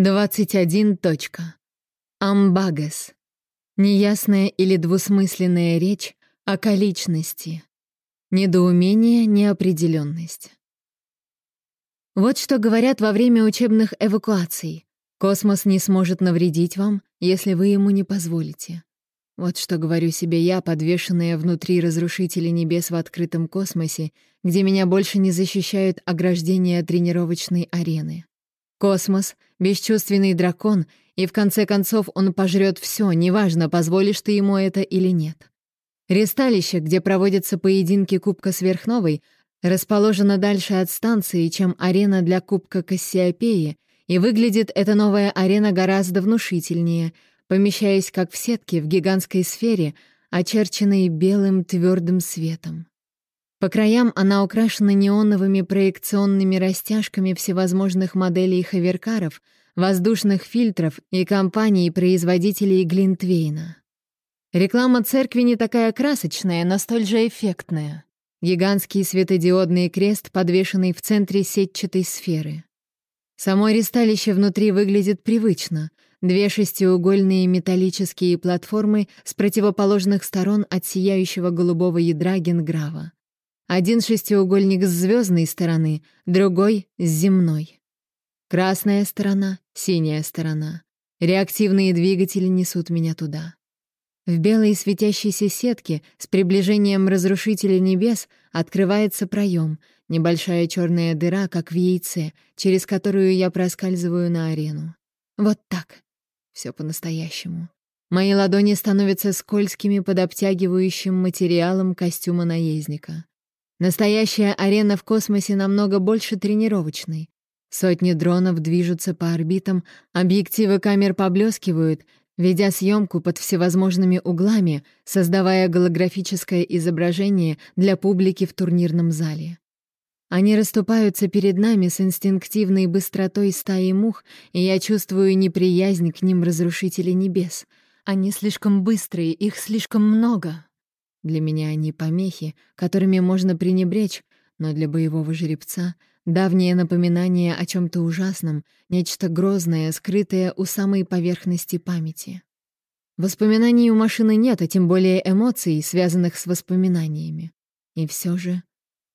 21. Точка. Амбагас. Неясная или двусмысленная речь о количности. Недоумение, неопределенность. Вот что говорят во время учебных эвакуаций. Космос не сможет навредить вам, если вы ему не позволите. Вот что говорю себе я, подвешенная внутри разрушителя небес в открытом космосе, где меня больше не защищают ограждения тренировочной арены. Космос — бесчувственный дракон, и в конце концов он пожрет все, неважно, позволишь ты ему это или нет. Ресталище, где проводятся поединки Кубка Сверхновой, расположено дальше от станции, чем арена для Кубка Кассиопеи, и выглядит эта новая арена гораздо внушительнее, помещаясь как в сетке в гигантской сфере, очерченной белым твердым светом. По краям она украшена неоновыми проекционными растяжками всевозможных моделей хаверкаров, воздушных фильтров и компаний-производителей Глинтвейна. Реклама церкви не такая красочная, но столь же эффектная. Гигантский светодиодный крест, подвешенный в центре сетчатой сферы. Само ристалище внутри выглядит привычно. Две шестиугольные металлические платформы с противоположных сторон от сияющего голубого ядра Генграва. Один шестиугольник с звездной стороны, другой — с земной. Красная сторона, синяя сторона. Реактивные двигатели несут меня туда. В белой светящейся сетке с приближением разрушителя небес открывается проем, небольшая черная дыра, как в яйце, через которую я проскальзываю на арену. Вот так. Все по-настоящему. Мои ладони становятся скользкими под обтягивающим материалом костюма наездника. Настоящая арена в космосе намного больше тренировочной. Сотни дронов движутся по орбитам, объективы камер поблескивают, ведя съемку под всевозможными углами, создавая голографическое изображение для публики в турнирном зале. Они расступаются перед нами с инстинктивной быстротой стаи мух, и я чувствую неприязнь к ним разрушителей небес. Они слишком быстрые, их слишком много. Для меня они помехи, которыми можно пренебречь, но для боевого жеребца — давнее напоминание о чем то ужасном, нечто грозное, скрытое у самой поверхности памяти. Воспоминаний у машины нет, а тем более эмоций, связанных с воспоминаниями. И все же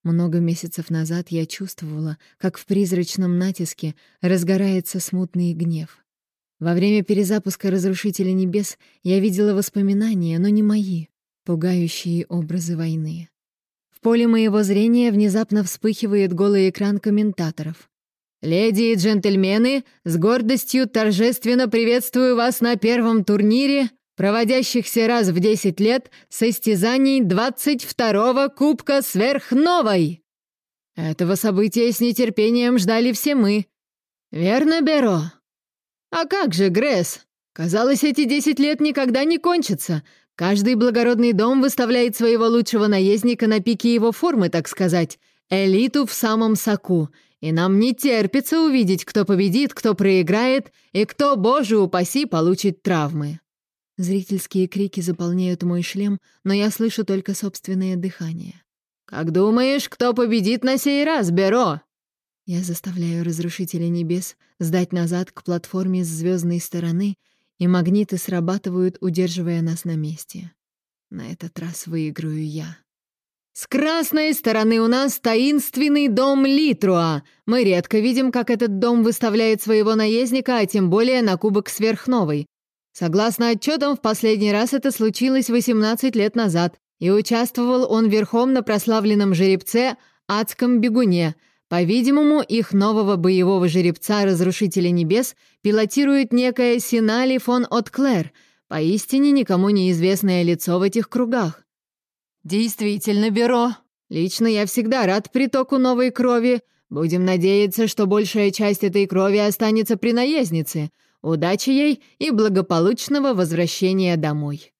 много месяцев назад я чувствовала, как в призрачном натиске разгорается смутный гнев. Во время перезапуска «Разрушителя небес» я видела воспоминания, но не мои пугающие образы войны. В поле моего зрения внезапно вспыхивает голый экран комментаторов. «Леди и джентльмены, с гордостью торжественно приветствую вас на первом турнире, проводящихся раз в 10 лет, состязаний 22-го Кубка Сверхновой!» Этого события с нетерпением ждали все мы. «Верно, Беро?» «А как же, Гресс? Казалось, эти десять лет никогда не кончатся. Каждый благородный дом выставляет своего лучшего наездника на пике его формы, так сказать, элиту в самом соку, и нам не терпится увидеть, кто победит, кто проиграет и кто, боже упаси, получит травмы. Зрительские крики заполняют мой шлем, но я слышу только собственное дыхание. «Как думаешь, кто победит на сей раз, Беро?» Я заставляю Разрушителя Небес сдать назад к платформе с звездной стороны — и магниты срабатывают, удерживая нас на месте. На этот раз выиграю я. С красной стороны у нас таинственный дом Литруа. Мы редко видим, как этот дом выставляет своего наездника, а тем более на кубок сверхновой. Согласно отчетам, в последний раз это случилось 18 лет назад, и участвовал он верхом на прославленном жеребце Адском бегуне — по-видимому, их нового боевого жеребца Разрушителя Небес пилотирует некая Синали фон Отклер, поистине никому неизвестное лицо в этих кругах. «Действительно, Бюро. Лично я всегда рад притоку новой крови. Будем надеяться, что большая часть этой крови останется при наезднице. Удачи ей и благополучного возвращения домой».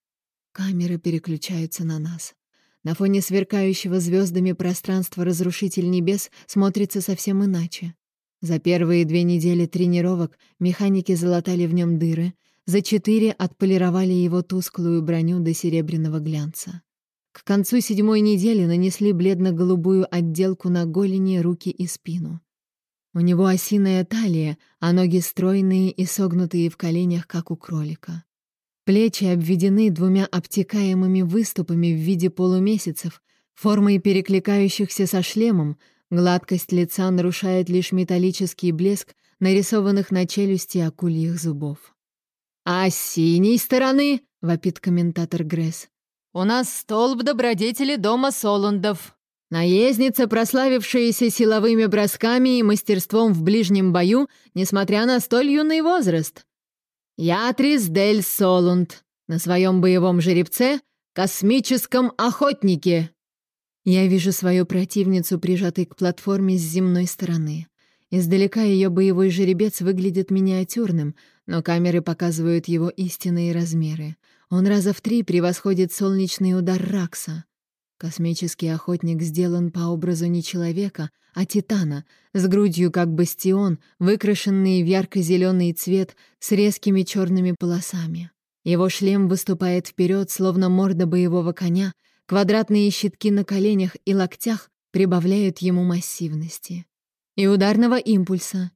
Камеры переключаются на нас. На фоне сверкающего звездами пространства «Разрушитель небес» смотрится совсем иначе. За первые две недели тренировок механики залатали в нем дыры, за четыре отполировали его тусклую броню до серебряного глянца. К концу седьмой недели нанесли бледно-голубую отделку на голени, руки и спину. У него осиная талия, а ноги стройные и согнутые в коленях, как у кролика. Плечи обведены двумя обтекаемыми выступами в виде полумесяцев, формой перекликающихся со шлемом, гладкость лица нарушает лишь металлический блеск нарисованных на челюсти акульих зубов. «А с синей стороны», — вопит комментатор Гресс, «у нас столб добродетели дома Солундов. Наездница, прославившаяся силовыми бросками и мастерством в ближнем бою, несмотря на столь юный возраст. Ятрис Дель Солунд на своем боевом жеребце, космическом охотнике. Я вижу свою противницу, прижатой к платформе с земной стороны. Издалека ее боевой жеребец выглядит миниатюрным, но камеры показывают его истинные размеры. Он раза в три превосходит солнечный удар Ракса. Космический охотник сделан по образу не человека, а титана, с грудью как бастион, выкрашенный в ярко-зеленый цвет с резкими черными полосами. Его шлем выступает вперед, словно морда боевого коня, квадратные щитки на коленях и локтях прибавляют ему массивности. И ударного импульса.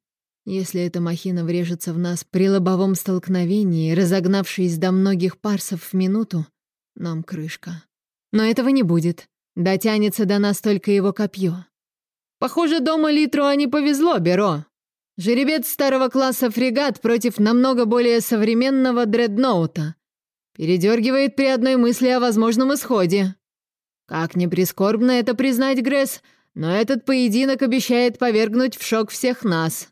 Если эта махина врежется в нас при лобовом столкновении, разогнавшись до многих парсов в минуту, нам крышка. Но этого не будет. Дотянется до нас только его копье. Похоже, дома Литру не повезло, Беро. Жеребец старого класса фрегат против намного более современного дредноута. Передергивает при одной мысли о возможном исходе. Как ни прискорбно это признать, Гресс, но этот поединок обещает повергнуть в шок всех нас.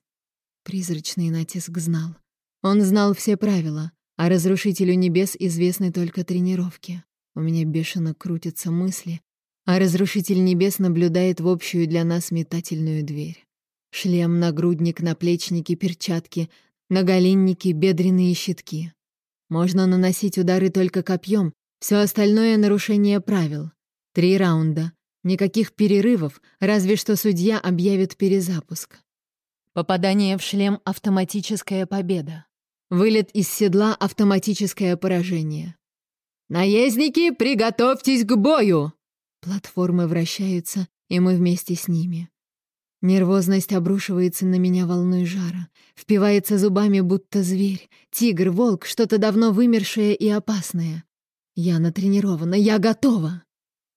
Призрачный натиск знал. Он знал все правила, а разрушителю небес известны только тренировки. У меня бешено крутятся мысли, а Разрушитель Небес наблюдает в общую для нас метательную дверь. Шлем, нагрудник, наплечники, перчатки, наголенники, бедренные щитки. Можно наносить удары только копьем, все остальное — нарушение правил. Три раунда. Никаких перерывов, разве что судья объявит перезапуск. Попадание в шлем — автоматическая победа. Вылет из седла — автоматическое поражение. «Наездники, приготовьтесь к бою!» Платформы вращаются, и мы вместе с ними. Нервозность обрушивается на меня волной жара, впивается зубами, будто зверь, тигр, волк, что-то давно вымершее и опасное. Я натренирована, я готова.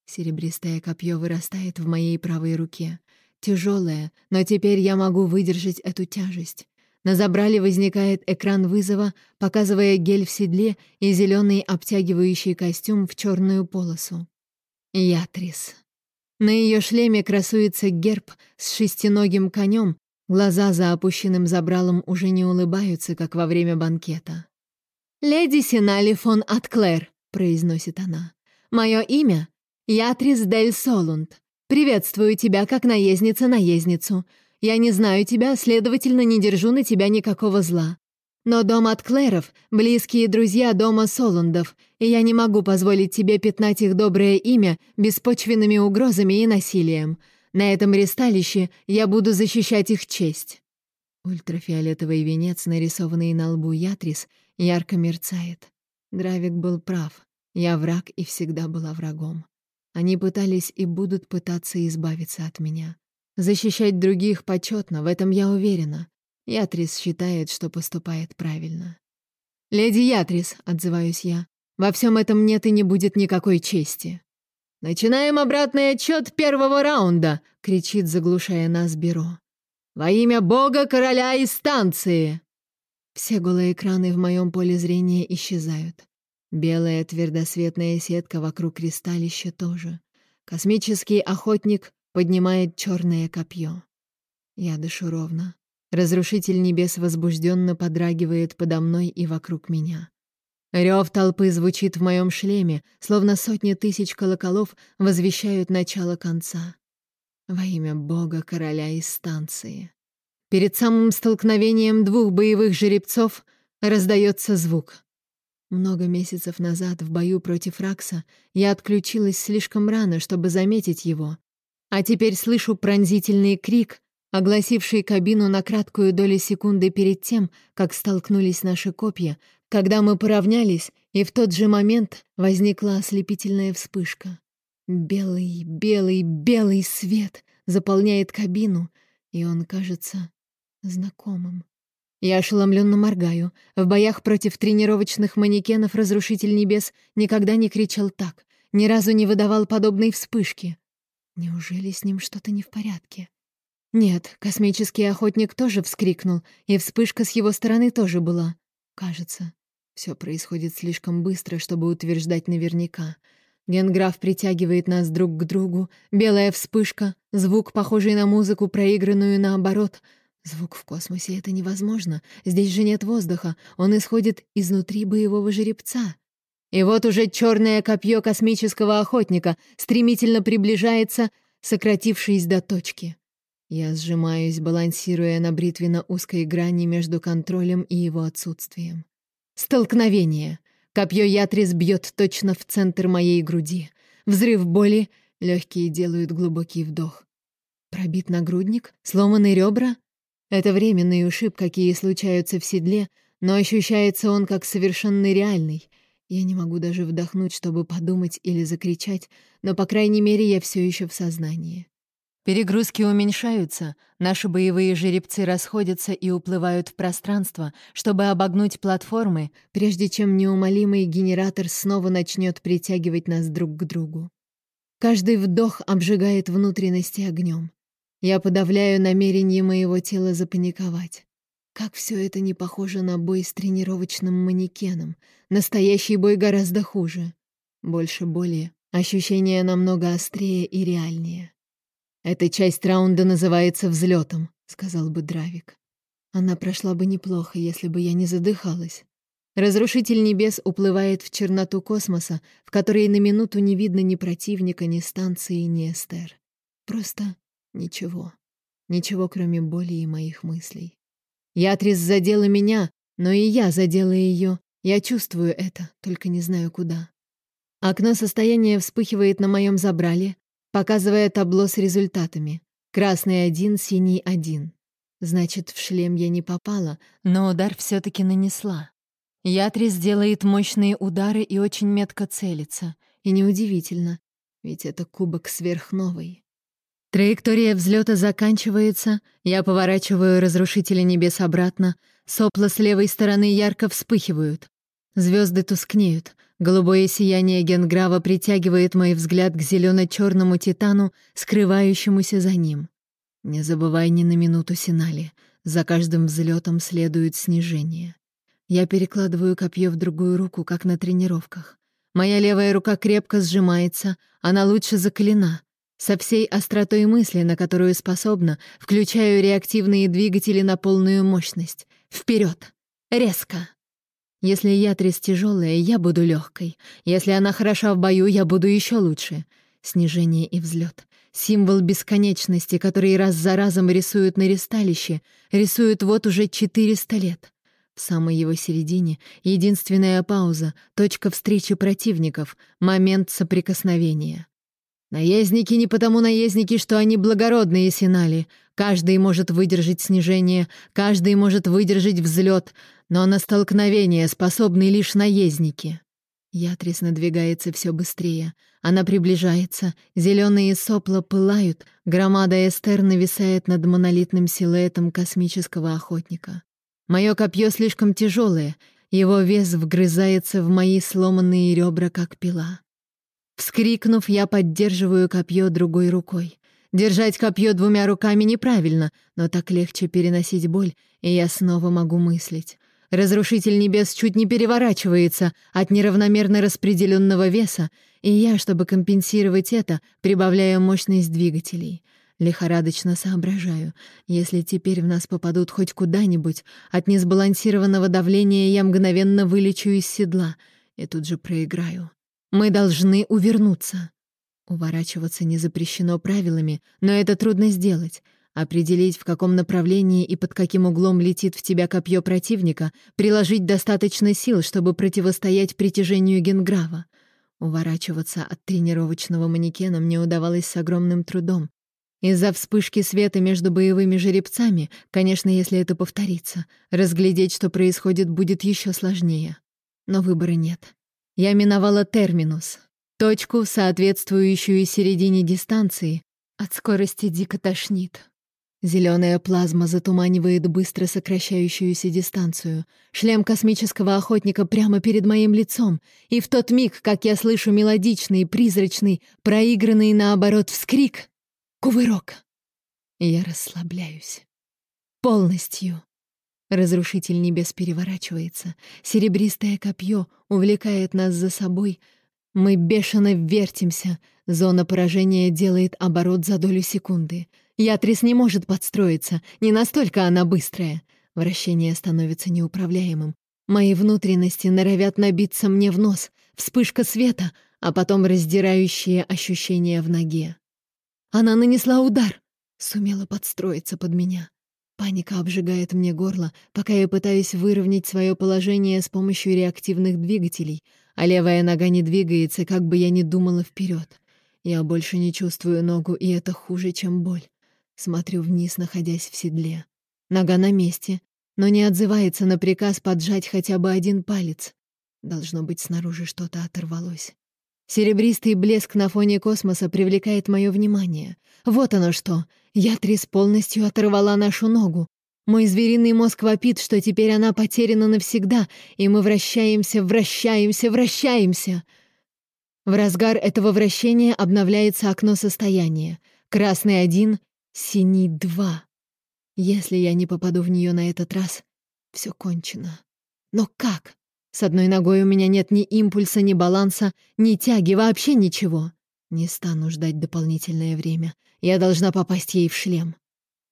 Серебристое копье вырастает в моей правой руке. Тяжелое, но теперь я могу выдержать эту тяжесть. На забрале возникает экран вызова, показывая гель в седле и зеленый обтягивающий костюм в черную полосу. Ятрис. На ее шлеме красуется герб с шестиногим конем, глаза за опущенным забралом уже не улыбаются, как во время банкета. «Леди Синали фон Атклер», — произносит она. «Мое имя — Ятрис Дель Солунд. Приветствую тебя как наездница-наездницу. Я не знаю тебя, следовательно, не держу на тебя никакого зла. Но дом от Клэров — близкие друзья дома Солундов, и я не могу позволить тебе пятнать их доброе имя беспочвенными угрозами и насилием. На этом ресталище я буду защищать их честь». Ультрафиолетовый венец, нарисованный на лбу Ятрис, ярко мерцает. Дравик был прав. Я враг и всегда была врагом. Они пытались и будут пытаться избавиться от меня. Защищать других почетно, в этом я уверена. Ятрис считает, что поступает правильно. «Леди Ятрис», — отзываюсь я, — «во всем этом нет и не будет никакой чести». «Начинаем обратный отчет первого раунда!» — кричит, заглушая нас Бюро. «Во имя Бога, короля и станции!» Все голые экраны в моем поле зрения исчезают. Белая твердосветная сетка вокруг кристаллища тоже. Космический охотник поднимает черное копье. Я дышу ровно. Разрушитель небес возбужденно подрагивает подо мной и вокруг меня. Рев толпы звучит в моем шлеме, словно сотни тысяч колоколов возвещают начало конца. Во имя Бога, короля и станции. Перед самым столкновением двух боевых жеребцов раздается звук. Много месяцев назад в бою против Ракса я отключилась слишком рано, чтобы заметить его, а теперь слышу пронзительный крик, огласивший кабину на краткую долю секунды перед тем, как столкнулись наши копья, когда мы поравнялись, и в тот же момент возникла ослепительная вспышка. Белый, белый, белый свет заполняет кабину, и он кажется знакомым. Я ошеломленно моргаю. В боях против тренировочных манекенов Разрушитель Небес никогда не кричал так, ни разу не выдавал подобной вспышки. Неужели с ним что-то не в порядке? Нет, космический охотник тоже вскрикнул, и вспышка с его стороны тоже была. Кажется, все происходит слишком быстро, чтобы утверждать наверняка. Генграф притягивает нас друг к другу, белая вспышка, звук, похожий на музыку, проигранную наоборот — Звук в космосе — это невозможно. Здесь же нет воздуха. Он исходит изнутри боевого жеребца. И вот уже черное копье космического охотника стремительно приближается, сократившись до точки. Я сжимаюсь, балансируя на бритвенно узкой грани между контролем и его отсутствием. Столкновение. Копье Ятрис бьет точно в центр моей груди. Взрыв боли, легкие делают глубокий вдох. Пробит нагрудник, сломаны ребра, это временный ушиб, какие случаются в седле, но ощущается он как совершенно реальный. Я не могу даже вдохнуть, чтобы подумать или закричать, но, по крайней мере, я все еще в сознании. Перегрузки уменьшаются, наши боевые жеребцы расходятся и уплывают в пространство, чтобы обогнуть платформы, прежде чем неумолимый генератор снова начнет притягивать нас друг к другу. Каждый вдох обжигает внутренности огнем. Я подавляю намерение моего тела запаниковать. Как все это не похоже на бой с тренировочным манекеном. Настоящий бой гораздо хуже. Больше боли, ощущения намного острее и реальнее. «Эта часть раунда называется взлетом», — сказал бы Дравик. Она прошла бы неплохо, если бы я не задыхалась. Разрушитель небес уплывает в черноту космоса, в которой на минуту не видно ни противника, ни станции, ни эстер. Просто Ничего. Ничего, кроме боли и моих мыслей. Ятрис задела меня, но и я задела ее. Я чувствую это, только не знаю куда. Окно состояния вспыхивает на моем забрале, показывая табло с результатами. Красный один, синий один. Значит, в шлем я не попала, но удар все таки нанесла. Ятрис делает мощные удары и очень метко целится. И неудивительно, ведь это кубок сверхновой. Траектория взлета заканчивается, я поворачиваю разрушителя небес обратно, сопла с левой стороны ярко вспыхивают. Звезды тускнеют, голубое сияние Генграва притягивает мой взгляд к зелено-черному титану, скрывающемуся за ним. Не забывай ни на минуту Синали, за каждым взлетом следует снижение. Я перекладываю копье в другую руку, как на тренировках. Моя левая рука крепко сжимается, она лучше закалена — со всей остротой мысли, на которую способна, включаю реактивные двигатели на полную мощность. Вперед! Резко! Если ятрис тяжелая, я буду легкой. Если она хороша в бою, я буду еще лучше. Снижение и взлет. Символ бесконечности, который раз за разом рисуют на ресталище, рисуют вот уже 400 лет. В самой его середине единственная пауза, точка встречи противников, момент соприкосновения. Наездники не потому наездники, что они благородные синали. Каждый может выдержать снижение, каждый может выдержать взлет, но на столкновение способны лишь наездники. Ятрис надвигается все быстрее. Она приближается, зеленые сопла пылают, громада Эстер нависает над монолитным силуэтом космического охотника. Мое копье слишком тяжелое, его вес вгрызается в мои сломанные ребра, как пила. Вскрикнув, я поддерживаю копье другой рукой. Держать копье двумя руками неправильно, но так легче переносить боль, и я снова могу мыслить. Разрушитель небес чуть не переворачивается от неравномерно распределенного веса, и я, чтобы компенсировать это, прибавляю мощность двигателей. Лихорадочно соображаю. Если теперь в нас попадут хоть куда-нибудь, от несбалансированного давления я мгновенно вылечу из седла и тут же проиграю. Мы должны увернуться. Уворачиваться не запрещено правилами, но это трудно сделать. Определить, в каком направлении и под каким углом летит в тебя копье противника, приложить достаточно сил, чтобы противостоять притяжению Генграва. Уворачиваться от тренировочного манекена мне удавалось с огромным трудом. Из-за вспышки света между боевыми жеребцами, конечно, если это повторится, разглядеть, что происходит, будет еще сложнее. Но выбора нет. Я миновала терминус, точку, соответствующую середине дистанции. От скорости дико тошнит. Зеленая плазма затуманивает быстро сокращающуюся дистанцию. Шлем космического охотника прямо перед моим лицом. И в тот миг, как я слышу мелодичный, призрачный, проигранный наоборот вскрик — кувырок. Я расслабляюсь. Полностью. Разрушитель небес переворачивается. Серебристое копье увлекает нас за собой. Мы бешено вертимся. Зона поражения делает оборот за долю секунды — Ятрис не может подстроиться, не настолько она быстрая. Вращение становится неуправляемым. Мои внутренности норовят набиться мне в нос. Вспышка света, а потом раздирающие ощущения в ноге. Она нанесла удар. Сумела подстроиться под меня. Паника обжигает мне горло, пока я пытаюсь выровнять свое положение с помощью реактивных двигателей, а левая нога не двигается, как бы я ни думала вперед. Я больше не чувствую ногу, и это хуже, чем боль. Смотрю вниз, находясь в седле. Нога на месте, но не отзывается на приказ поджать хотя бы один палец. Должно быть, снаружи что-то оторвалось. Серебристый блеск на фоне космоса привлекает мое внимание. Вот оно что! Ятрис полностью оторвала нашу ногу. Мой звериный мозг вопит, что теперь она потеряна навсегда, и мы вращаемся, вращаемся, вращаемся. В разгар этого вращения обновляется окно состояния. Красный один, Синий два. Если я не попаду в нее на этот раз, все кончено. Но как? С одной ногой у меня нет ни импульса, ни баланса, ни тяги, вообще ничего. Не стану ждать дополнительное время. Я должна попасть ей в шлем.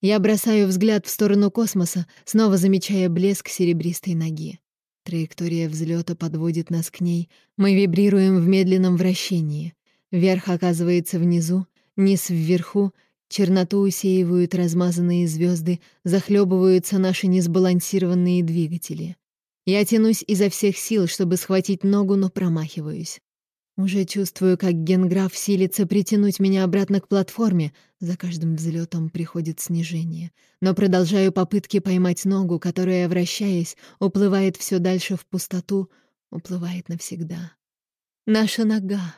Я бросаю взгляд в сторону космоса, снова замечая блеск серебристой ноги. Траектория взлета подводит нас к ней. Мы вибрируем в медленном вращении. Верх оказывается внизу, низ вверху, Черноту усеивают размазанные звезды, захлебываются наши несбалансированные двигатели. Я тянусь изо всех сил, чтобы схватить ногу, но промахиваюсь. Уже чувствую, как генграф силится притянуть меня обратно к платформе. За каждым взлетом приходит снижение. Но продолжаю попытки поймать ногу, которая, вращаясь, уплывает все дальше в пустоту, уплывает навсегда. Наша нога.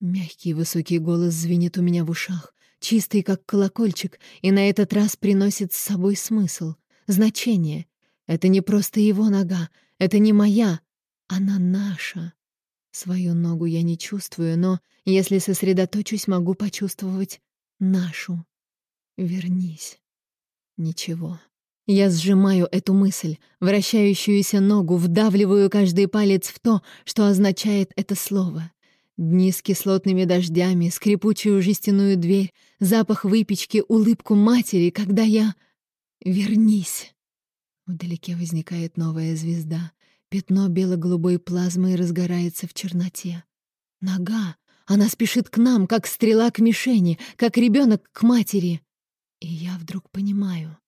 Мягкий высокий голос звенит у меня в ушах чистый, как колокольчик, и на этот раз приносит с собой смысл, значение. Это не просто его нога, это не моя, она наша. Свою ногу я не чувствую, но, если сосредоточусь, могу почувствовать нашу. Вернись. Ничего. Я сжимаю эту мысль, вращающуюся ногу, вдавливаю каждый палец в то, что означает это слово. Дни с кислотными дождями, скрипучую жестяную дверь, запах выпечки, улыбку матери, когда я... Вернись! Вдалеке возникает новая звезда. Пятно бело-голубой плазмы разгорается в черноте. Нога! Она спешит к нам, как стрела к мишени, как ребенок к матери. И я вдруг понимаю.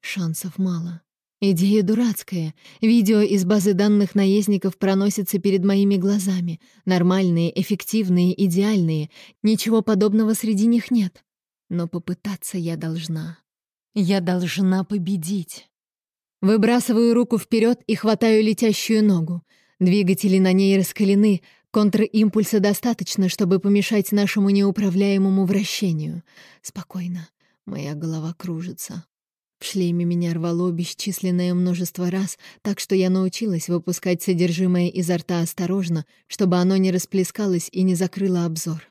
Шансов мало. Идея дурацкая. Видео из базы данных наездников проносится перед моими глазами. Нормальные, эффективные, идеальные. Ничего подобного среди них нет. Но попытаться я должна. Я должна победить. Выбрасываю руку вперед и хватаю летящую ногу. Двигатели на ней раскалены, контримпульса достаточно, чтобы помешать нашему неуправляемому вращению. Спокойно. Моя голова кружится. В шлеме меня рвало бесчисленное множество раз, так что я научилась выпускать содержимое изо рта осторожно, чтобы оно не расплескалось и не закрыло обзор.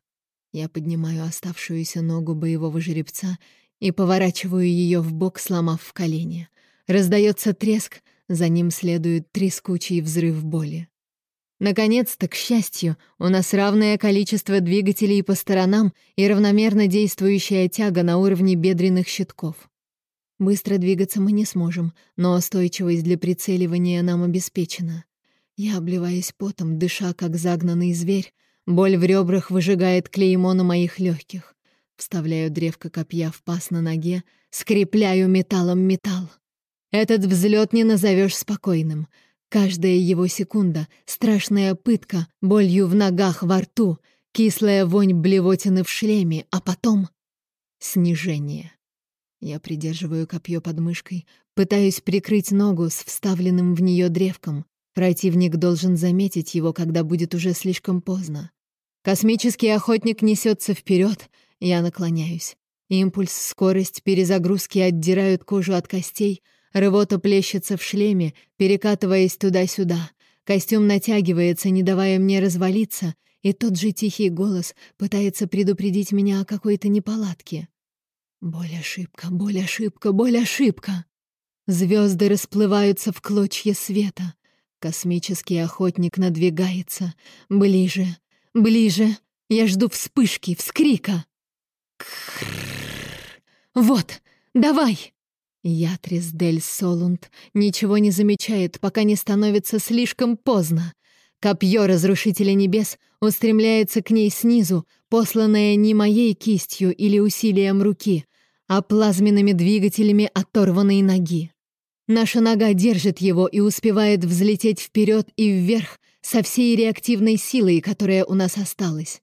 Я поднимаю оставшуюся ногу боевого жеребца и поворачиваю ее в бок, сломав в колени. Раздается треск, за ним следует трескучий взрыв боли. Наконец-то, к счастью, у нас равное количество двигателей по сторонам и равномерно действующая тяга на уровне бедренных щитков. Быстро двигаться мы не сможем, но устойчивость для прицеливания нам обеспечена. Я обливаюсь потом, дыша, как загнанный зверь. Боль в ребрах выжигает клеймо на моих легких. Вставляю древко копья в паз на ноге, скрепляю металлом металл. Этот взлет не назовешь спокойным. Каждая его секунда — страшная пытка, болью в ногах, во рту, кислая вонь блевотины в шлеме, а потом — снижение. Я придерживаю копье под мышкой, пытаюсь прикрыть ногу с вставленным в нее древком. Противник должен заметить его, когда будет уже слишком поздно. Космический охотник несется вперед, я наклоняюсь. Импульс, скорость перезагрузки отдирают кожу от костей, рывота плещется в шлеме, перекатываясь туда-сюда. Костюм натягивается, не давая мне развалиться, и тот же тихий голос пытается предупредить меня о какой-то неполадке. Боль ошибка, боль ошибка, боль ошибка. Звезды расплываются в клочья света. Космический охотник надвигается. Ближе, ближе. Я жду вспышки, вскрика. Вот, давай! Ятрис Дель Солунд ничего не замечает, пока не становится слишком поздно. Копье Разрушителя Небес устремляется к ней снизу, посланное не моей кистью или усилием руки, а плазменными двигателями оторванной ноги. Наша нога держит его и успевает взлететь вперед и вверх со всей реактивной силой, которая у нас осталась.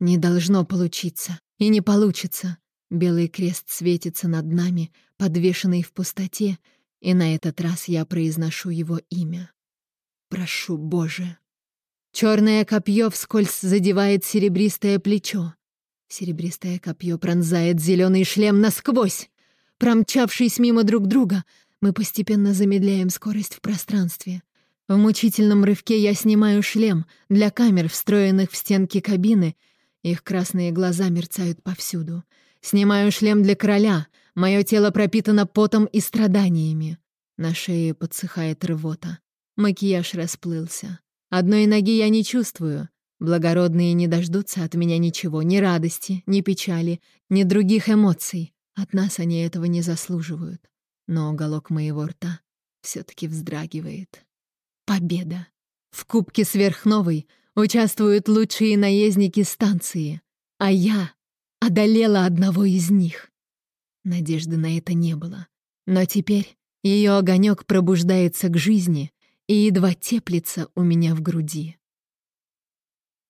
Не должно получиться. И не получится. Белый крест светится над нами, подвешенный в пустоте, и на этот раз я произношу его имя. Прошу, Боже. Черное копье вскользь задевает серебристое плечо. Серебристое копье пронзает зеленый шлем насквозь. Промчавшись мимо друг друга, мы постепенно замедляем скорость в пространстве. В мучительном рывке я снимаю шлем для камер, встроенных в стенки кабины. Их красные глаза мерцают повсюду. Снимаю шлем для короля. Мое тело пропитано потом и страданиями. На шее подсыхает рвота. Макияж расплылся. Одной ноги я не чувствую. Благородные не дождутся от меня ничего, ни радости, ни печали, ни других эмоций. От нас они этого не заслуживают но уголок моего рта все таки вздрагивает. Победа! В Кубке Сверхновой участвуют лучшие наездники станции, а я одолела одного из них. Надежды на это не было, но теперь ее огонек пробуждается к жизни и едва теплится у меня в груди.